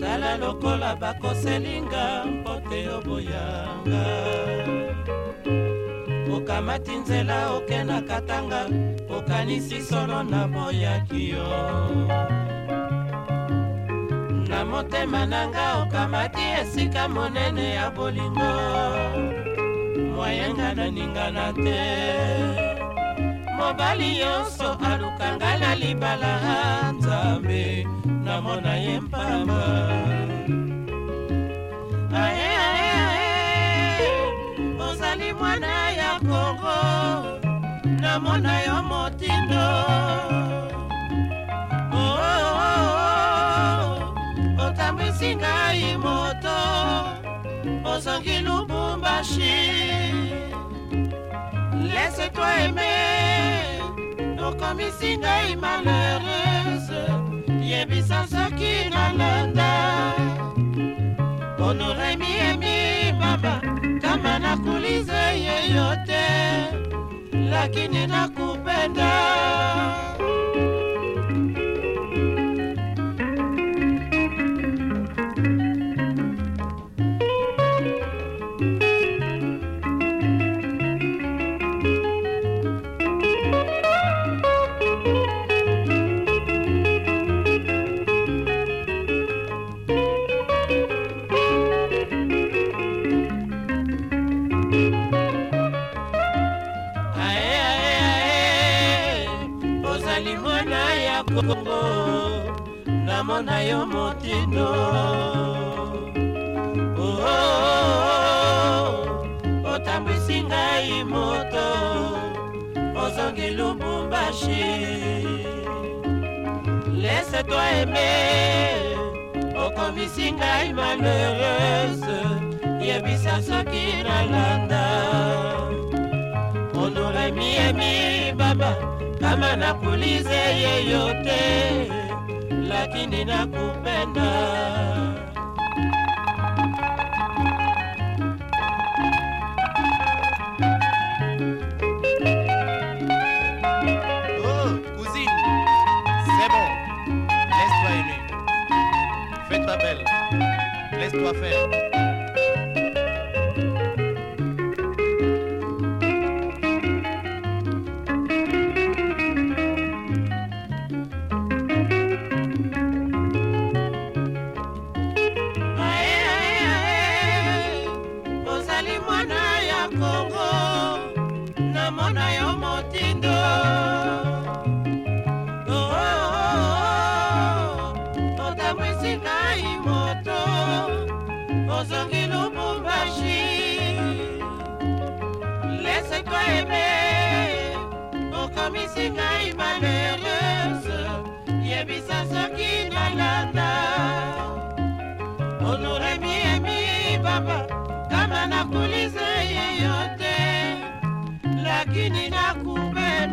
tala lokola bakoselinga mpote boyanga. okamati nzela okendaka tanga okanisi solo na boyaki yo na motema na nga okamati esika monene ya bolingo mwayenga naningana te mobali nyonso alukanga na libala nzambe namona ye mpamba namona yo motindo oh, oh, oh, otambwisi ngai moto ozongi lubumbashi laisse toi aimer okomisi ngai malheureuse yebisa soki nala lakini nakupenda. bongo namona yo motindo oh, oh, oh, otambwisi ngai moto ozongi lubumbashi lese to aime okomisi ngai malheureuse yebisa soki nalanda honoremi emi kama mais yeyote, lakini nakupenda. Oh, cousine, c'est bon, laisse-toi aimer. Fais-toi belle, laisse-toi faire. ozongi lubumbashi lese to eme okomisi ngai malheureuse yebisa soki nalanda onuremi emi baba kama nakuliza yeyo te lakini nakubela